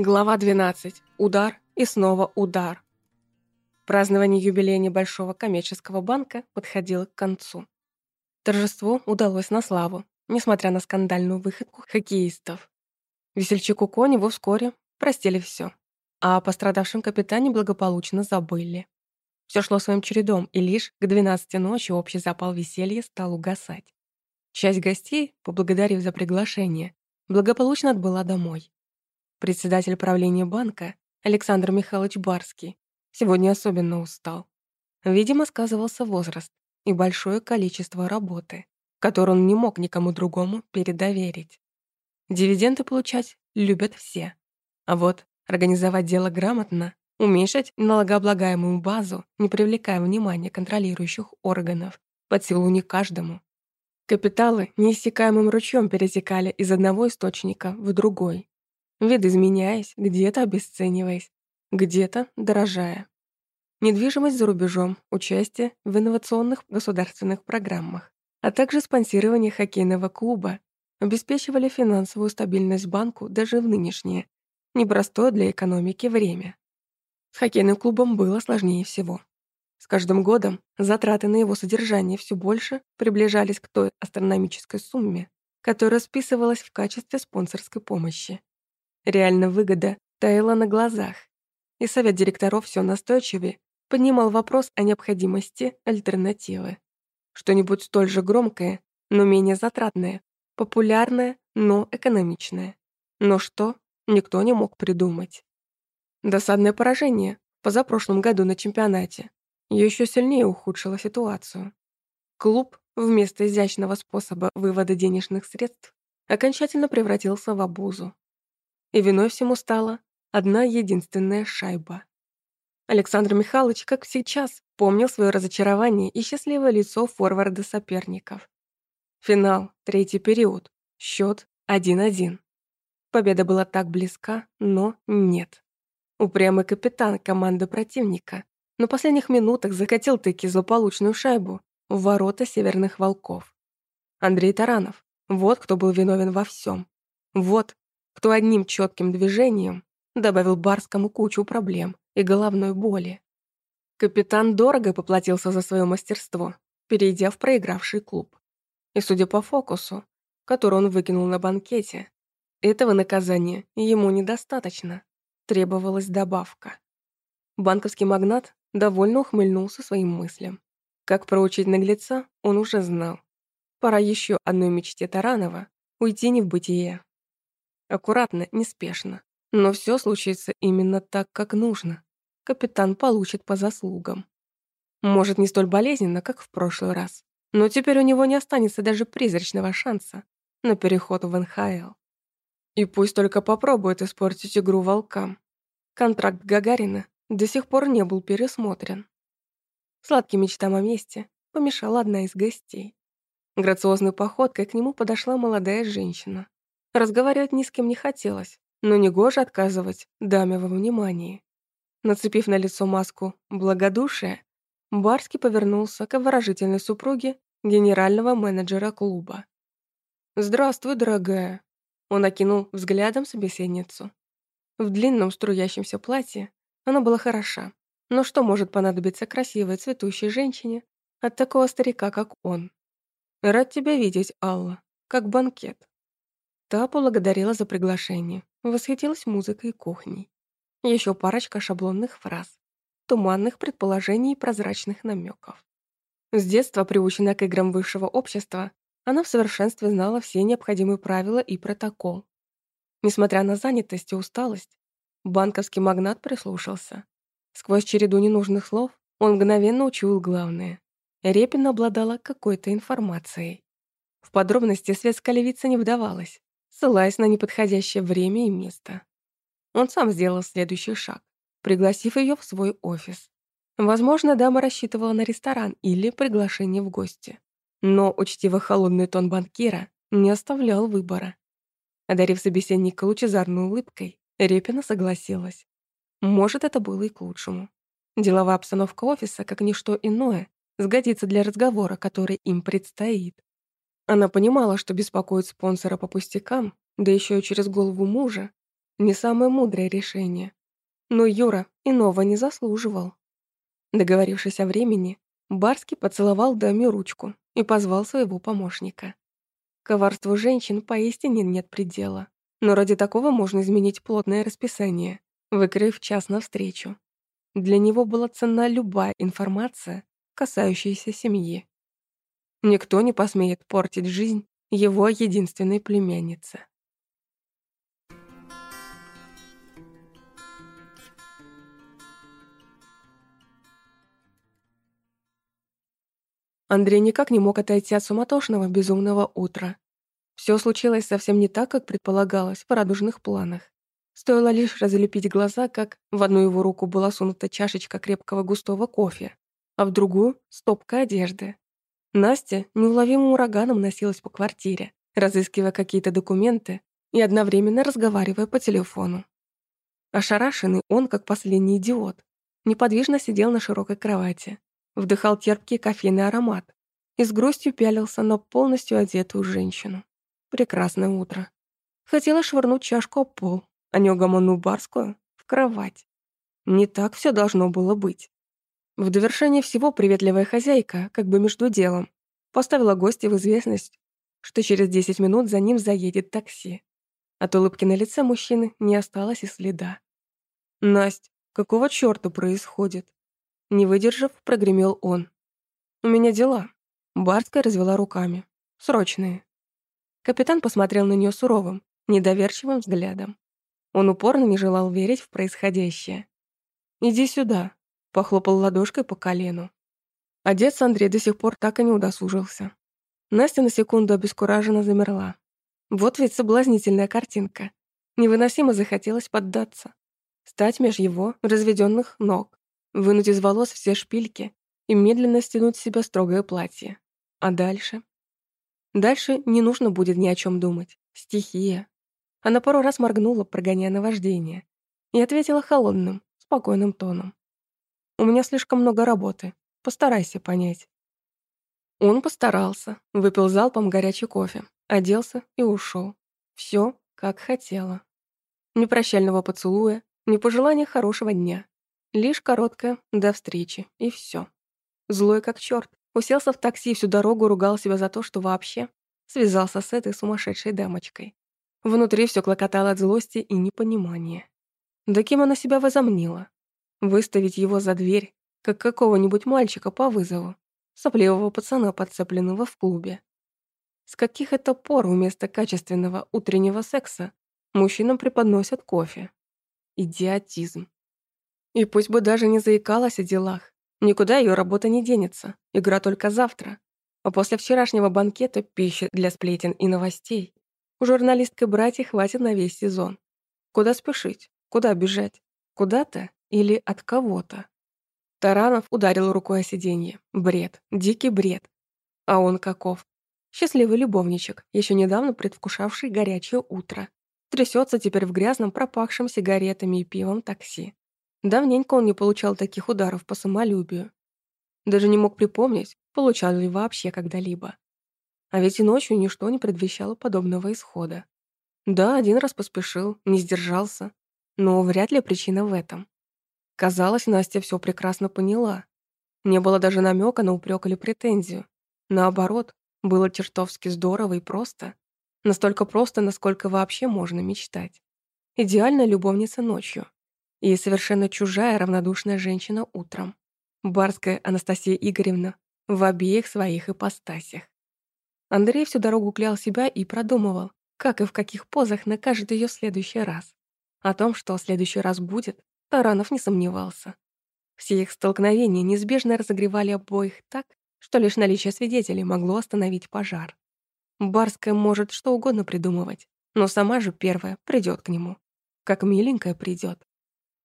Глава 12. Удар и снова удар. Празднование юбилея небольшого коммерческого банка подходило к концу. Торжеству удалось на славу, несмотря на скандальную выходку хоккеистов. Весельчаку Коневу вскоре простили все, а о пострадавшем капитане благополучно забыли. Все шло своим чередом, и лишь к 12 ночи общий запал веселья стал угасать. Часть гостей, поблагодарив за приглашение, благополучно отбыла домой. Председатель правления банка Александр Михайлович Барский сегодня особенно устал. Видимо, сказывался возраст и большое количество работы, которую он не мог никому другому передоверить. Дивиденды получать любят все. А вот организовать дело грамотно, уменьшить налогооблагаемую базу, не привлекая внимания контролирующих органов, под силу не каждому. Капиталы неиссякаемым ручьем перетекали из одного источника в другой, видоизменяясь, где-то обесцениваясь, где-то дорожая. Недвижимость за рубежом, участие в инновационных государственных программах, а также спонсирование хоккейного клуба обеспечивали финансовую стабильность банку даже в нынешнее, непростое для экономики время. С хоккейным клубом было сложнее всего. С каждым годом затраты на его содержание все больше приближались к той астрономической сумме, которая списывалась в качестве спонсорской помощи. Реально выгода таяла на глазах, и совет директоров все настойчивее поднимал вопрос о необходимости альтернативы. Что-нибудь столь же громкое, но менее затратное, популярное, но экономичное. Но что, никто не мог придумать. Досадное поражение позапрошлом году на чемпионате еще сильнее ухудшило ситуацию. Клуб вместо изящного способа вывода денежных средств окончательно превратился в обузу и виной всему стала одна единственная шайба. Александр Михайлович, как сейчас, помнил свое разочарование и счастливое лицо форварда соперников. Финал, третий период, счет 1-1. Победа была так близка, но нет. Упрямый капитан команды противника на последних минутах закатил таки злополучную шайбу в ворота северных волков. Андрей Таранов, вот кто был виновен во всем. Вот кто одним четким движением добавил Барскому кучу проблем и головной боли. Капитан дорого поплатился за свое мастерство, перейдя в проигравший клуб. И судя по фокусу, который он выкинул на банкете, этого наказания ему недостаточно. Требовалась добавка. Банковский магнат довольно ухмыльнулся своим мыслям. Как проучить наглеца, он уже знал. Пора еще одной мечте Таранова уйти не в бытие. Аккуратно, неспешно. Но все случится именно так, как нужно. Капитан получит по заслугам. Может, не столь болезненно, как в прошлый раз. Но теперь у него не останется даже призрачного шанса на переход в НХЛ. И пусть только попробует испортить игру волкам. Контракт Гагарина до сих пор не был пересмотрен. Сладким мечтам о месте помешала одна из гостей. Грациозной походкой к нему подошла молодая женщина. Разговаривать ни с кем не хотелось, но негоже отказывать даме во внимании. Нацепив на лицо маску благодушия, Барский повернулся к выражительной супруге генерального менеджера клуба. «Здравствуй, дорогая!» Он окинул взглядом собеседницу. В длинном струящемся платье она была хороша, но что может понадобиться красивой цветущей женщине от такого старика, как он? «Рад тебя видеть, Алла, как банкет». Та поблагодарила за приглашение, восхитилась музыкой и кухней. Еще парочка шаблонных фраз, туманных предположений и прозрачных намеков. С детства, приученная к играм высшего общества, она в совершенстве знала все необходимые правила и протокол. Несмотря на занятость и усталость, банковский магнат прислушался. Сквозь череду ненужных слов он мгновенно учуял главное. Репина обладала какой-то информацией. В подробности светская левица не вдавалась, ссылаясь на неподходящее время и место. Он сам сделал следующий шаг, пригласив ее в свой офис. Возможно, дама рассчитывала на ресторан или приглашение в гости. Но учтиво холодный тон банкира не оставлял выбора. Одарив собеседника лучезарной улыбкой, Репина согласилась. Может, это было и к лучшему. Деловая обстановка офиса, как ничто иное, сгодится для разговора, который им предстоит. Она понимала, что беспокоит спонсора по пустякам, да еще и через голову мужа, Не самое мудрое решение. Но Юра иного не заслуживал. Договорившись о времени, Барский поцеловал даме ручку и позвал своего помощника. Коварству женщин поистине нет предела. Но ради такого можно изменить плотное расписание, выкрыв час навстречу. Для него была ценна любая информация, касающаяся семьи. Никто не посмеет портить жизнь его единственной племяннице. Андрей никак не мог отойти от суматошного безумного утра. Все случилось совсем не так, как предполагалось в радужных планах. Стоило лишь разлепить глаза, как в одну его руку была сунута чашечка крепкого густого кофе, а в другую — стопка одежды. Настя неуловимым ураганом носилась по квартире, разыскивая какие-то документы и одновременно разговаривая по телефону. Ошарашенный он, как последний идиот, неподвижно сидел на широкой кровати, вдыхал терпкий кофейный аромат и с грустью пялился на полностью одетую женщину. Прекрасное утро. Хотела швырнуть чашку об пол, а неугомонную барскую — в кровать. Не так все должно было быть. В довершение всего приветливая хозяйка, как бы между делом, поставила гостя в известность, что через 10 минут за ним заедет такси. От улыбки на лице мужчины не осталось и следа. «Насть, какого чёрта происходит?» Не выдержав, прогремел он. «У меня дела». Барская развела руками. «Срочные». Капитан посмотрел на нее суровым, недоверчивым взглядом. Он упорно не желал верить в происходящее. «Иди сюда», — похлопал ладошкой по колену. Одеться Андрей до сих пор так и не удосужился. Настя на секунду обескураженно замерла. Вот ведь соблазнительная картинка. Невыносимо захотелось поддаться. Стать меж его разведенных ног вынуть из волос все шпильки и медленно стянуть с себя строгое платье. А дальше? Дальше не нужно будет ни о чем думать. Стихия. Она пару раз моргнула, прогоняя наваждение, и ответила холодным, спокойным тоном. «У меня слишком много работы. Постарайся понять». Он постарался, выпил залпом горячий кофе, оделся и ушел. Все, как хотела. Ни прощального поцелуя, ни пожелания хорошего дня. Лишь короткое «до встречи» и все. Злой как черт, уселся в такси всю дорогу ругал себя за то, что вообще связался с этой сумасшедшей дамочкой. Внутри все клокотало от злости и непонимания. Да кем она себя возомнила? Выставить его за дверь, как какого-нибудь мальчика по вызову, сопливого пацана, подцепленного в клубе. С каких это пор вместо качественного утреннего секса мужчинам преподносят кофе? Идиотизм. И пусть бы даже не заикалась о делах. Никуда ее работа не денется. Игра только завтра. А после вчерашнего банкета пищи для сплетен и новостей. У журналистки братья хватит на весь сезон. Куда спешить? Куда бежать? Куда-то или от кого-то? Таранов ударил рукой о сиденье. Бред. Дикий бред. А он каков? Счастливый любовничек, еще недавно предвкушавший горячее утро. Трясется теперь в грязном, пропахшем сигаретами и пивом такси. Давненько он не получал таких ударов по самолюбию. Даже не мог припомнить, получал ли вообще когда-либо. А ведь и ночью ничто не предвещало подобного исхода. Да, один раз поспешил, не сдержался, но вряд ли причина в этом. Казалось, Настя все прекрасно поняла. Не было даже намека на упрек или претензию. Наоборот, было чертовски здорово и просто. Настолько просто, насколько вообще можно мечтать. Идеальная любовница ночью и совершенно чужая равнодушная женщина утром. Барская Анастасия Игоревна в обеих своих ипостасях. Андрей всю дорогу клял себя и продумывал, как и в каких позах накажет ее в следующий раз. О том, что в следующий раз будет, Таранов не сомневался. Все их столкновения неизбежно разогревали обоих так, что лишь наличие свидетелей могло остановить пожар. Барская может что угодно придумывать, но сама же первая придет к нему. Как миленькая придет.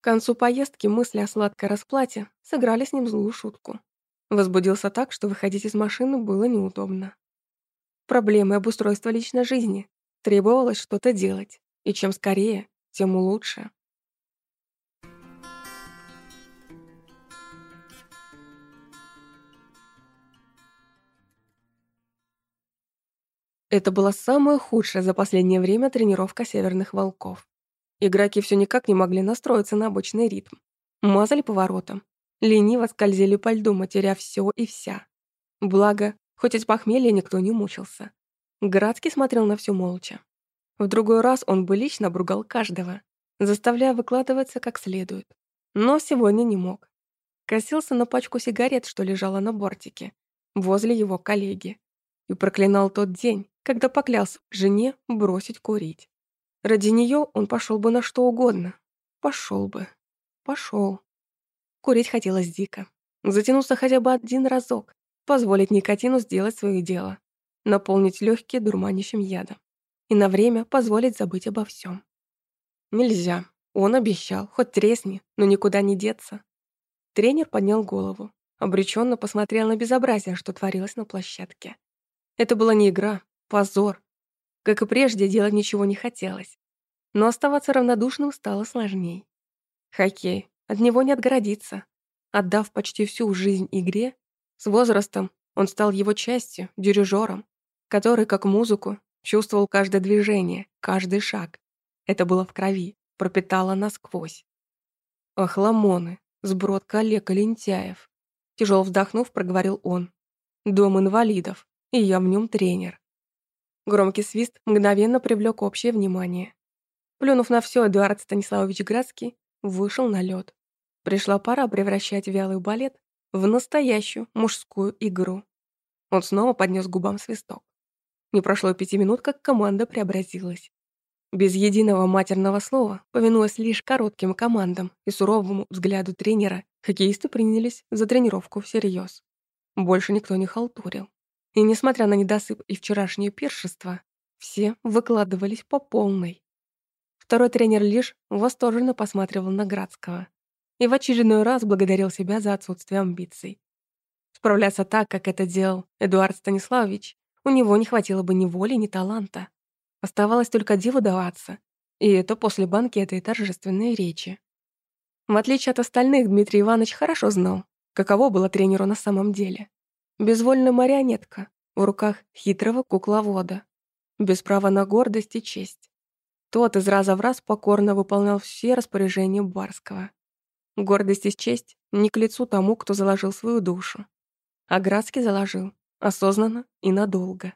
К концу поездки мысли о сладкой расплате сыграли с ним злую шутку. Возбудился так, что выходить из машины было неудобно. Проблемы обустройства личной жизни. Требовалось что-то делать. И чем скорее, тем лучше. Это была самая худшая за последнее время тренировка северных волков. Игроки все никак не могли настроиться на обычный ритм. Мазали поворотом, лениво скользили по льду, матеря все и вся. Благо, хоть от похмелья никто не мучился. Градский смотрел на все молча. В другой раз он бы лично обругал каждого, заставляя выкладываться как следует. Но сегодня не мог. Косился на пачку сигарет, что лежала на бортике, возле его коллеги, и проклинал тот день, когда поклялся жене бросить курить. Ради нее он пошел бы на что угодно. Пошел бы. Пошел. Курить хотелось дико. Затянуться хотя бы один разок, позволить никотину сделать свое дело, наполнить легкие дурманящим ядом и на время позволить забыть обо всем. Нельзя. Он обещал, хоть тресни, но никуда не деться. Тренер поднял голову, обреченно посмотрел на безобразие, что творилось на площадке. Это была не игра, позор. Как и прежде, делать ничего не хотелось. Но оставаться равнодушным стало сложней. Хоккей. От него не отгородиться. Отдав почти всю жизнь игре, с возрастом он стал его частью, дирижером, который, как музыку, чувствовал каждое движение, каждый шаг. Это было в крови, пропитало насквозь. Ах, ламоны, сброд коллег и лентяев. Тяжело вздохнув, проговорил он. Дом инвалидов, и я в нем тренер. Громкий свист мгновенно привлек общее внимание. Плюнув на все, Эдуард Станиславович Градский вышел на лед. Пришла пора превращать вялый балет в настоящую мужскую игру. Он снова поднес губам свисток. Не прошло пяти минут, как команда преобразилась. Без единого матерного слова, повинуясь лишь коротким командам и суровому взгляду тренера, хоккеисты принялись за тренировку всерьез. Больше никто не халтурил. И несмотря на недосып и вчерашнее пиршество, все выкладывались по полной. Второй тренер лишь восторженно посматривал на Градского и в очередной раз благодарил себя за отсутствие амбиций. Справляться так, как это делал Эдуард Станиславович, у него не хватило бы ни воли, ни таланта. Оставалось только диву даваться, и это после банкета и торжественной речи. В отличие от остальных, Дмитрий Иванович хорошо знал, каково было тренеру на самом деле. Безвольная марионетка в руках хитрого кукловода, без права на гордость и честь. Тот из раза в раз покорно выполнял все распоряжения Барского. Гордость и честь не к лицу тому, кто заложил свою душу. А Градский заложил, осознанно и надолго.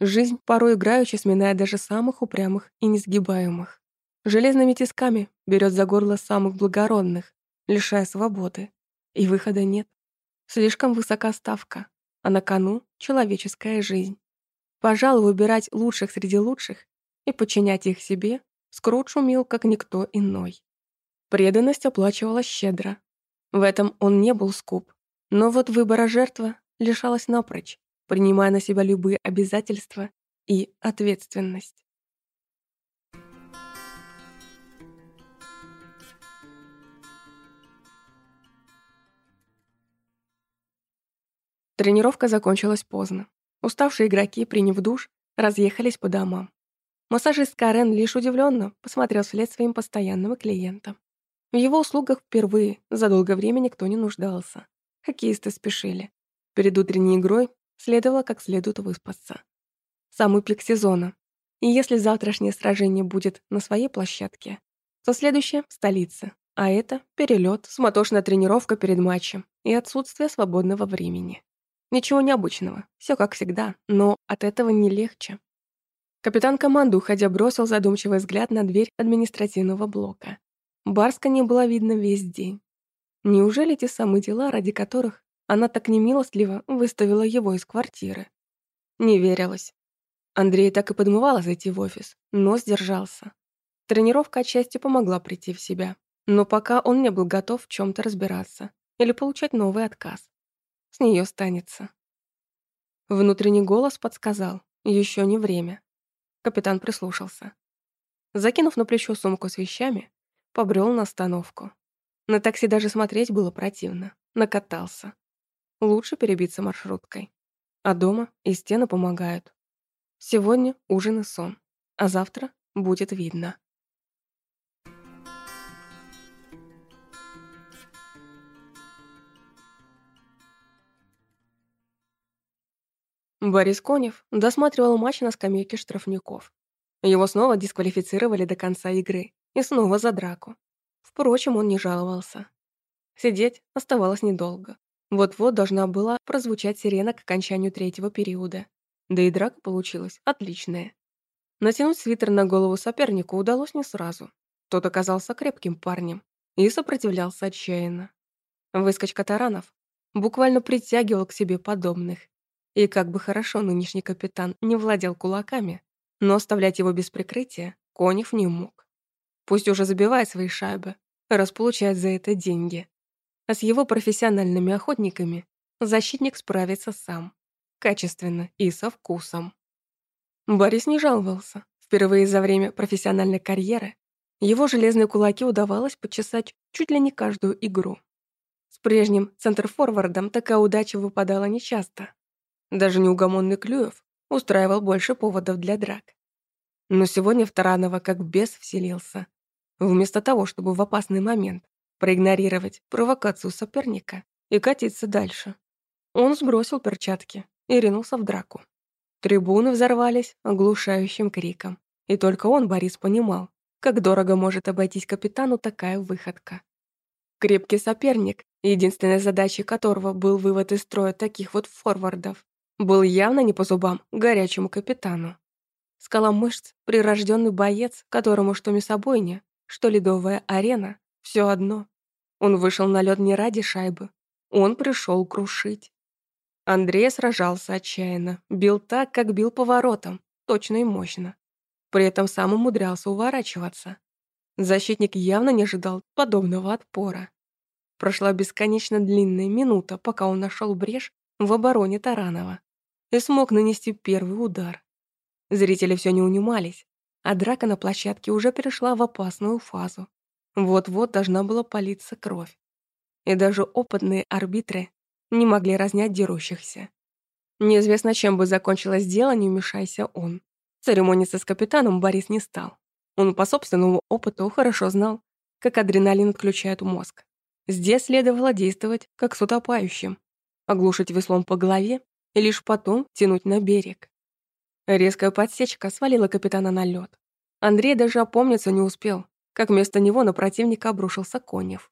Жизнь порой играючи сминает даже самых упрямых и несгибаемых. Железными тисками берет за горло самых благородных, лишая свободы. И выхода нет. Слишком высока ставка, а на кону человеческая жизнь. Пожалуй, выбирать лучших среди лучших и подчинять их себе Скрудж умел, как никто иной. Преданность оплачивалась щедро. В этом он не был скуп. Но вот выбора жертвы лишалась напрочь, принимая на себя любые обязательства и ответственность. Тренировка закончилась поздно. Уставшие игроки, приняв душ, разъехались по домам. Массажист Карен лишь удивленно посмотрел вслед своим постоянным клиентам. В его услугах впервые за долгое время никто не нуждался. Хоккеисты спешили. Перед утренней игрой следовало как следует выспаться. Самый пик сезона. И если завтрашнее сражение будет на своей площадке, то следующее — в столице. А это перелет, суматошная тренировка перед матчем и отсутствие свободного времени. Ничего необычного, все как всегда, но от этого не легче. Капитан команды, уходя, бросил задумчивый взгляд на дверь административного блока. Барска не было видно весь день. Неужели те самые дела, ради которых она так немилостливо выставила его из квартиры? Не верилось. Андрей так и подмывало зайти в офис, но сдержался. Тренировка отчасти помогла прийти в себя, но пока он не был готов в чем то разбираться или получать новый отказ. С нее станется. Внутренний голос подсказал, еще не время. Капитан прислушался. Закинув на плечо сумку с вещами, побрел на остановку. На такси даже смотреть было противно. Накатался. Лучше перебиться маршруткой. А дома и стены помогают. Сегодня ужин и сон, а завтра будет видно. Борис Конев досматривал матч на скамейке штрафников. Его снова дисквалифицировали до конца игры, и снова за драку. Впрочем, он не жаловался. Сидеть оставалось недолго. Вот-вот должна была прозвучать сирена к окончанию третьего периода. Да и драка получилась отличная. Натянуть свитер на голову сопернику удалось не сразу. Тот оказался крепким парнем и сопротивлялся отчаянно. Выскочка таранов буквально притягивал к себе подобных. И как бы хорошо нынешний капитан не владел кулаками, но оставлять его без прикрытия Конев не мог. Пусть уже забивает свои шайбы, раз получает за это деньги. А с его профессиональными охотниками защитник справится сам. Качественно и со вкусом. Борис не жаловался. Впервые за время профессиональной карьеры его железные кулаки удавалось почесать чуть ли не каждую игру. С прежним центрфорвардом такая удача выпадала нечасто. Даже неугомонный Клюев устраивал больше поводов для драк. Но сегодня в Таранова как бес вселился. Вместо того, чтобы в опасный момент проигнорировать провокацию соперника и катиться дальше, он сбросил перчатки и ринулся в драку. Трибуны взорвались оглушающим криком. И только он, Борис, понимал, как дорого может обойтись капитану такая выходка. Крепкий соперник, единственной задачей которого был вывод из строя таких вот форвардов, был явно не по зубам горячему капитану. Скала мышц, прирожденный боец, которому что мясобойня, что ледовая арена, все одно. Он вышел на лед не ради шайбы. Он пришел крушить. Андрей сражался отчаянно, бил так, как бил поворотом, точно и мощно. При этом сам умудрялся уворачиваться. Защитник явно не ожидал подобного отпора. Прошла бесконечно длинная минута, пока он нашел брешь в обороне Таранова и смог нанести первый удар. Зрители все не унимались, а драка на площадке уже перешла в опасную фазу. Вот-вот должна была палиться кровь. И даже опытные арбитры не могли разнять дерущихся. Неизвестно, чем бы закончилось дело, не вмешайся он. Церемониться с капитаном Борис не стал. Он по собственному опыту хорошо знал, как адреналин отключает мозг. Здесь следовало действовать, как с утопающим. Оглушить веслом по голове и лишь потом тянуть на берег. Резкая подсечка свалила капитана на лед. Андрей даже опомниться не успел, как вместо него на противника обрушился Конев.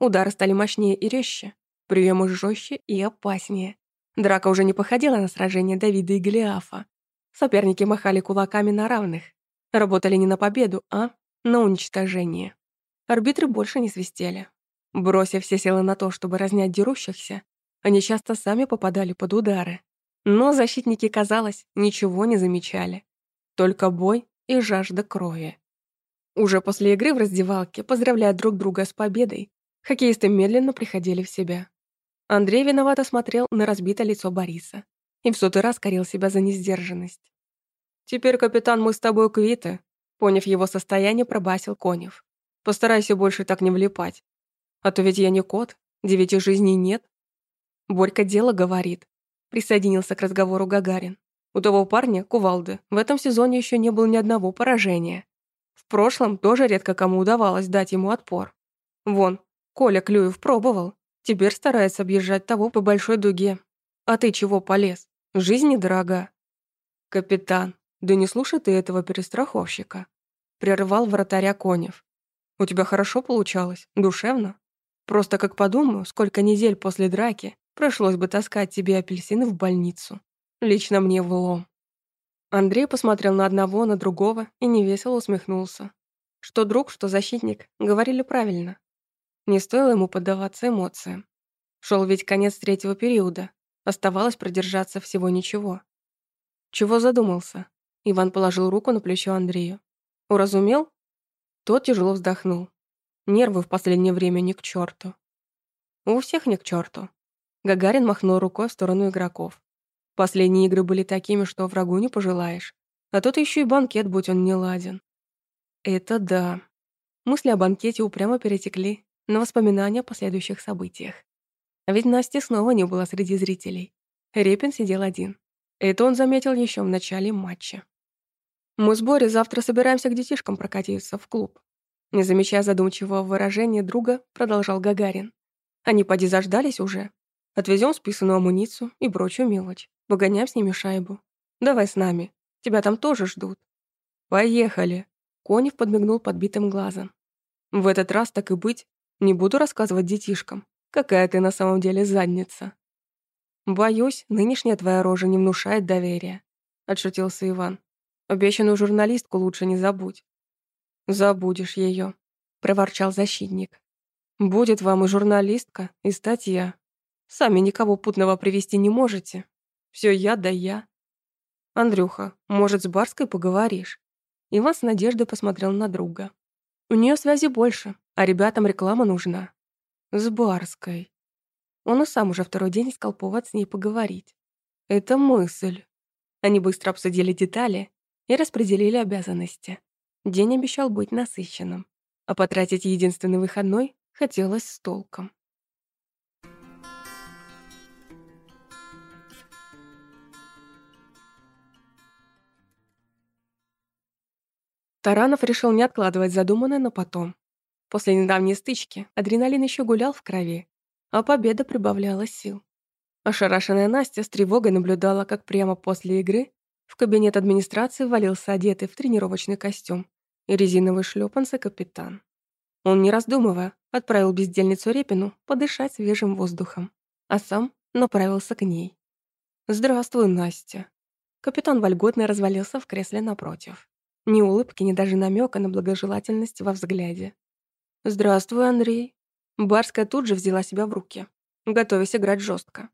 Удары стали мощнее и резче, приемы жестче и опаснее. Драка уже не походила на сражение Давида и Голиафа. Соперники махали кулаками на равных. Работали не на победу, а на уничтожение. Арбитры больше не свистели. Бросив все силы на то, чтобы разнять дерущихся, они часто сами попадали под удары. Но защитники, казалось, ничего не замечали. Только бой и жажда крови. Уже после игры в раздевалке, поздравляя друг друга с победой, хоккеисты медленно приходили в себя. Андрей виновато смотрел на разбитое лицо Бориса и в сотый раз корил себя за несдержанность. «Теперь, капитан, мы с тобой квиты», поняв его состояние, пробасил Конев. «Постарайся больше так не влипать. А то ведь я не кот, девяти жизней нет, Борька дело говорит. Присоединился к разговору Гагарин. У того парня, Кувалды, в этом сезоне еще не было ни одного поражения. В прошлом тоже редко кому удавалось дать ему отпор. Вон, Коля Клюев пробовал. Теперь старается объезжать того по большой дуге. А ты чего полез? Жизнь недорога. Капитан, да не слушай ты этого перестраховщика. Прервал вратаря Конев. У тебя хорошо получалось, душевно. Просто как подумаю, сколько недель после драки Пришлось бы таскать тебе апельсины в больницу. Лично мне влом. Андрей посмотрел на одного, на другого и невесело усмехнулся. Что друг, что защитник, говорили правильно. Не стоило ему поддаваться эмоциям. Шел ведь конец третьего периода. Оставалось продержаться всего ничего. Чего задумался? Иван положил руку на плечо Андрею. Уразумел? Тот тяжело вздохнул. Нервы в последнее время не к черту. У всех не к черту. Гагарин махнул рукой в сторону игроков. Последние игры были такими, что врагу не пожелаешь. А тут еще и банкет, будь он не ладен. Это да. Мысли о банкете упрямо перетекли на воспоминания о последующих событиях. А ведь Насти снова не было среди зрителей. Репин сидел один. Это он заметил еще в начале матча. «Мы с Борей завтра собираемся к детишкам прокатиться в клуб». Не замечая задумчивого выражения друга, продолжал Гагарин. «Они поди заждались уже. Отвезем списанную амуницию и прочую мелочь. Погоняем с ними шайбу. Давай с нами. Тебя там тоже ждут. Поехали. Конев подмигнул подбитым глазом. «В этот раз, так и быть, не буду рассказывать детишкам, какая ты на самом деле задница». «Боюсь, нынешняя твоя рожа не внушает доверия», — отшутился Иван. «Обещанную журналистку лучше не забудь». «Забудешь ее», — проворчал защитник. «Будет вам и журналистка, и статья. Сами никого путного привести не можете. Все я да я». «Андрюха, может, с Барской поговоришь?» Иван с надеждой посмотрел на друга. «У нее связи больше, а ребятам реклама нужна». «С Барской». Он и сам уже второй день искал повод с ней поговорить. «Это мысль». Они быстро обсудили детали и распределили обязанности. День обещал быть насыщенным, а потратить единственный выходной хотелось с толком. Таранов решил не откладывать задуманное на потом. После недавней стычки адреналин еще гулял в крови, а победа прибавляла сил. Ошарашенная Настя с тревогой наблюдала, как прямо после игры в кабинет администрации валился одетый в тренировочный костюм и резиновые шлепанцы капитан. Он, не раздумывая, отправил бездельницу Репину подышать свежим воздухом, а сам направился к ней. «Здравствуй, Настя». Капитан вольготно развалился в кресле напротив. Ни улыбки, ни даже намека на благожелательность во взгляде. «Здравствуй, Андрей». Барская тут же взяла себя в руки, готовясь играть жестко.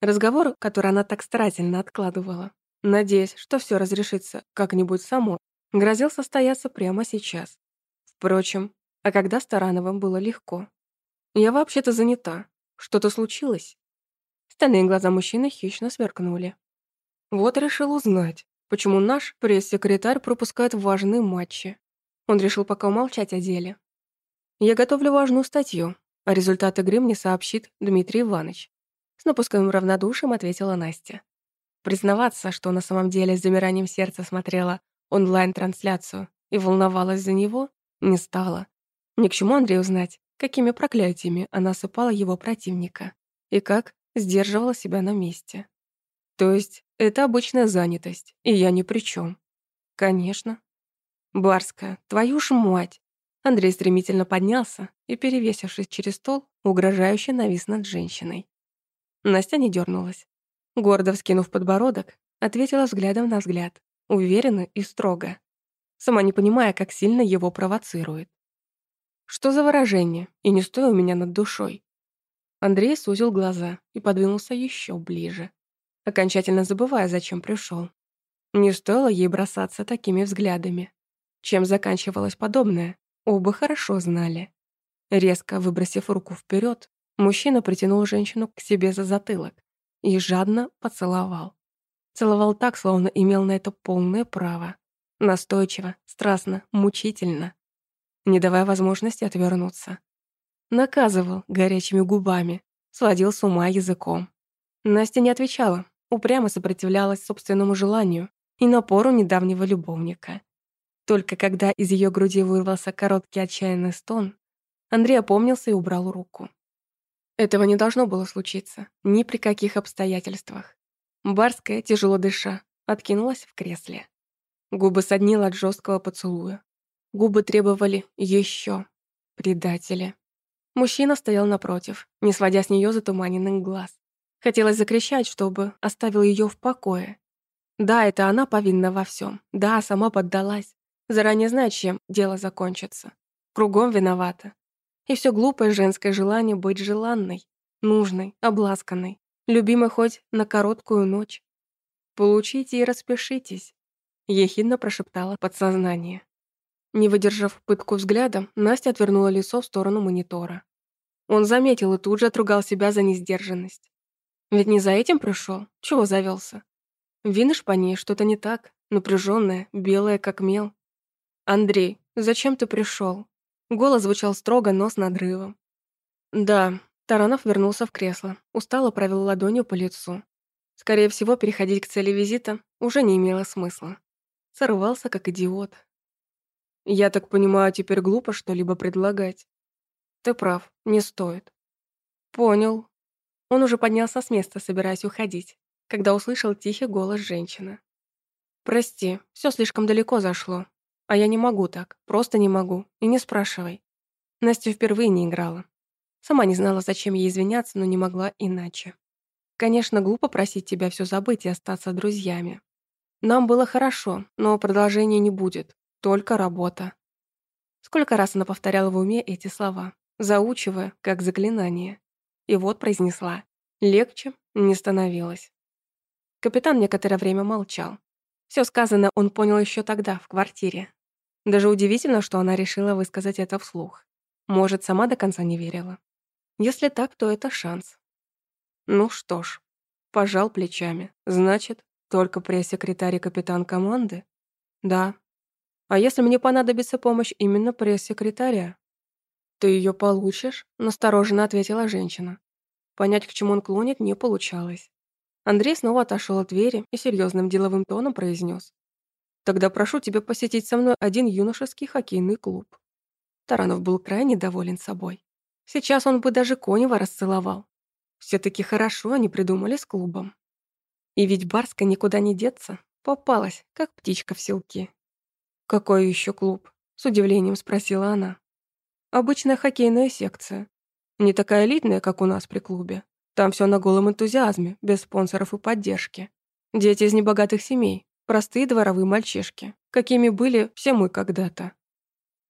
Разговор, который она так старательно откладывала, надеясь, что все разрешится как-нибудь само, грозил состояться прямо сейчас. Впрочем, а когда с Тарановым было легко? Я вообще-то занята. Что-то случилось? Стальные глаза мужчины хищно сверкнули. Вот решил узнать, Почему наш пресс-секретарь пропускает важные матчи? Он решил пока умолчать о деле. Я готовлю важную статью, а результат игры мне сообщит Дмитрий Иванович. С напускным равнодушием ответила Настя. Признаваться, что на самом деле с замиранием сердца смотрела онлайн-трансляцию и волновалась за него, не стала. Ни к чему Андрею знать, какими проклятиями она сыпала его противника и как сдерживала себя на месте. То есть это обычная занятость, и я ни при чем. Конечно. Барская, твою ж мать. Андрей стремительно поднялся и, перевесившись через стол, угрожающе навис над женщиной. Настя не дернулась. Гордо вскинув подбородок, ответила взглядом на взгляд, уверенно и строго, сама не понимая, как сильно его провоцирует. Что за выражение? И не стой у меня над душой. Андрей сузил глаза и подвинулся еще ближе окончательно забывая, зачем пришел. Не стоило ей бросаться такими взглядами. Чем заканчивалось подобное, оба хорошо знали. Резко выбросив руку вперед, мужчина притянул женщину к себе за затылок и жадно поцеловал. Целовал так, словно имел на это полное право. Настойчиво, страстно, мучительно. Не давая возможности отвернуться. Наказывал горячими губами, сводил с ума языком. Настя не отвечала, упрямо сопротивлялась собственному желанию и напору недавнего любовника. Только когда из ее груди вырвался короткий отчаянный стон, Андрей опомнился и убрал руку. Этого не должно было случиться, ни при каких обстоятельствах. Барская, тяжело дыша, откинулась в кресле. Губы соднила от жесткого поцелуя. Губы требовали еще предатели. Мужчина стоял напротив, не сводя с нее затуманенных глаз. Хотелось закричать, чтобы оставил ее в покое. Да, это она повинна во всем. Да, сама поддалась. Заранее знает, чем дело закончится. Кругом виновата. И все глупое женское желание быть желанной, нужной, обласканной, любимой хоть на короткую ночь. «Получите и распишитесь», — ехидно прошептала подсознание. Не выдержав пытку взглядом, Настя отвернула лицо в сторону монитора. Он заметил и тут же отругал себя за несдержанность. Ведь не за этим пришел, чего завелся? Видишь по ней что-то не так, напряженное, белое, как мел. Андрей, зачем ты пришел? Голос звучал строго, но с надрывом. Да, Таранов вернулся в кресло, устало провел ладонью по лицу. Скорее всего, переходить к цели визита уже не имело смысла. Сорвался, как идиот. Я так понимаю, теперь глупо что-либо предлагать. Ты прав, не стоит. Понял, он уже поднялся с места, собираясь уходить, когда услышал тихий голос женщины. «Прости, все слишком далеко зашло. А я не могу так, просто не могу. И не спрашивай. Настя впервые не играла. Сама не знала, зачем ей извиняться, но не могла иначе. Конечно, глупо просить тебя все забыть и остаться друзьями. Нам было хорошо, но продолжения не будет. Только работа. Сколько раз она повторяла в уме эти слова, заучивая, как заклинание. И вот произнесла. Легче не становилось. Капитан некоторое время молчал. Все сказанное он понял еще тогда, в квартире. Даже удивительно, что она решила высказать это вслух. Может, сама до конца не верила. Если так, то это шанс. Ну что ж, пожал плечами. Значит, только пресс-секретарь и капитан команды? Да. А если мне понадобится помощь именно пресс-секретаря? Ты ее получишь? Настороженно ответила женщина. Понять, к чему он клонит, не получалось. Андрей снова отошел от двери и серьезным деловым тоном произнес: Тогда прошу тебя посетить со мной один юношеский хоккейный клуб. Таранов был крайне доволен собой. Сейчас он бы даже Конева расцеловал. все таки хорошо они придумали с клубом. И ведь Барска никуда не деться. Попалась, как птичка в селке. «Какой еще клуб?» — с удивлением спросила она. «Обычная хоккейная секция. Не такая элитная, как у нас при клубе. Там все на голом энтузиазме, без спонсоров и поддержки. Дети из небогатых семей, Простые дворовые мальчишки, какими были все мы когда-то.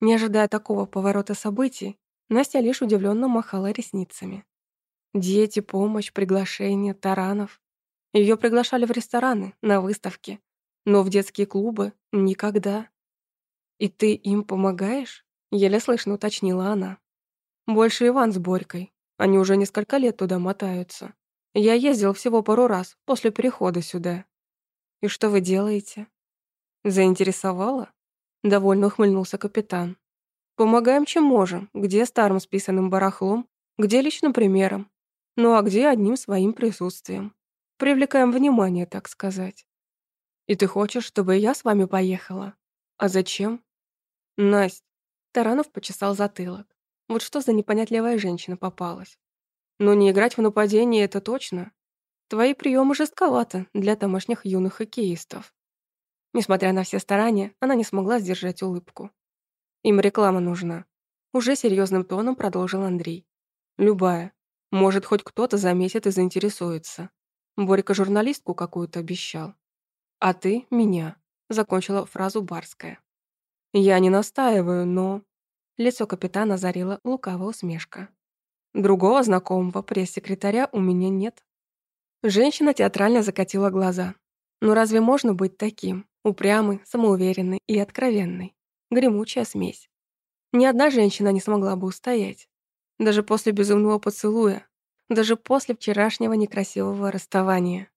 Не ожидая такого поворота событий, Настя лишь удивленно махала ресницами. Дети, помощь, приглашение, таранов. Ее приглашали в рестораны, на выставки, но в детские клубы никогда. «И ты им помогаешь?» — еле слышно уточнила она. «Больше Иван с Борькой. Они уже несколько лет туда мотаются. Я ездил всего пару раз после перехода сюда. «И что вы делаете?» «Заинтересовала?» Довольно ухмыльнулся капитан. «Помогаем, чем можем, где старым списанным барахлом, где личным примером, ну а где одним своим присутствием. Привлекаем внимание, так сказать. И ты хочешь, чтобы я с вами поехала? А зачем?» «Насть», Таранов почесал затылок. Вот что за непонятливая женщина попалась. Но не играть в нападение это точно. Твои приемы жестковаты для домашних юных хоккеистов. Несмотря на все старания, она не смогла сдержать улыбку. Им реклама нужна. Уже серьезным тоном продолжил Андрей. Любая. Может, хоть кто-то заметит и заинтересуется. Борька журналистку какую-то обещал. А ты — меня. Закончила фразу Барская. Я не настаиваю, но... Лицо капитана озарила лукавая усмешка. Другого знакомого пресс-секретаря у меня нет. Женщина театрально закатила глаза. Ну разве можно быть таким? Упрямый, самоуверенный и откровенный. Гремучая смесь. Ни одна женщина не смогла бы устоять. Даже после безумного поцелуя. Даже после вчерашнего некрасивого расставания.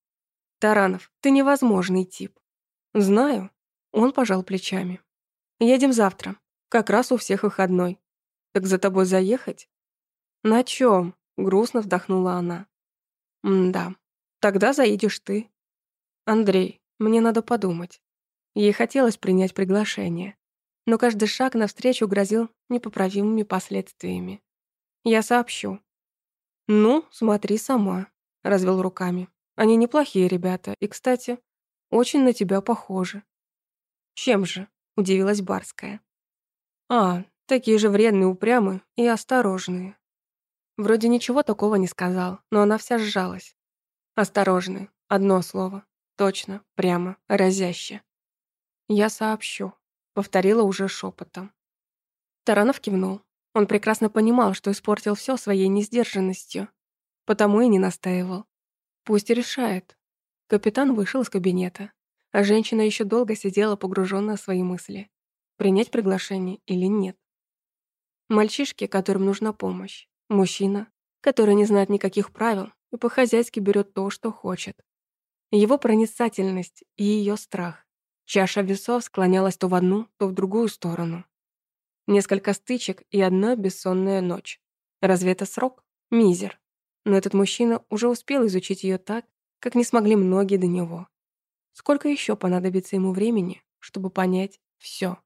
Таранов, ты невозможный тип. Знаю. Он пожал плечами. Едем завтра. Как раз у всех выходной. Так за тобой заехать? На чем? Грустно вздохнула она. М-да. Тогда заедешь ты. Андрей, мне надо подумать. Ей хотелось принять приглашение, но каждый шаг навстречу грозил непоправимыми последствиями. Я сообщу. Ну, смотри сама, развел руками. Они неплохие ребята, и, кстати, очень на тебя похожи. Чем же? Удивилась Барская. А, такие же вредные, упрямые и осторожные. Вроде ничего такого не сказал, но она вся сжалась. Осторожны. Одно слово. Точно, прямо, разяще. Я сообщу. Повторила уже шепотом. Таранов кивнул. Он прекрасно понимал, что испортил все своей несдержанностью. Потому и не настаивал. Пусть решает. Капитан вышел из кабинета, а женщина еще долго сидела погруженная в свои мысли. Принять приглашение или нет. Мальчишки, которым нужна помощь. Мужчина, который не знает никаких правил и по-хозяйски берет то, что хочет. Его проницательность и ее страх. Чаша весов склонялась то в одну, то в другую сторону. Несколько стычек и одна бессонная ночь. Разве это срок? Мизер. Но этот мужчина уже успел изучить ее так, как не смогли многие до него. Сколько еще понадобится ему времени, чтобы понять все?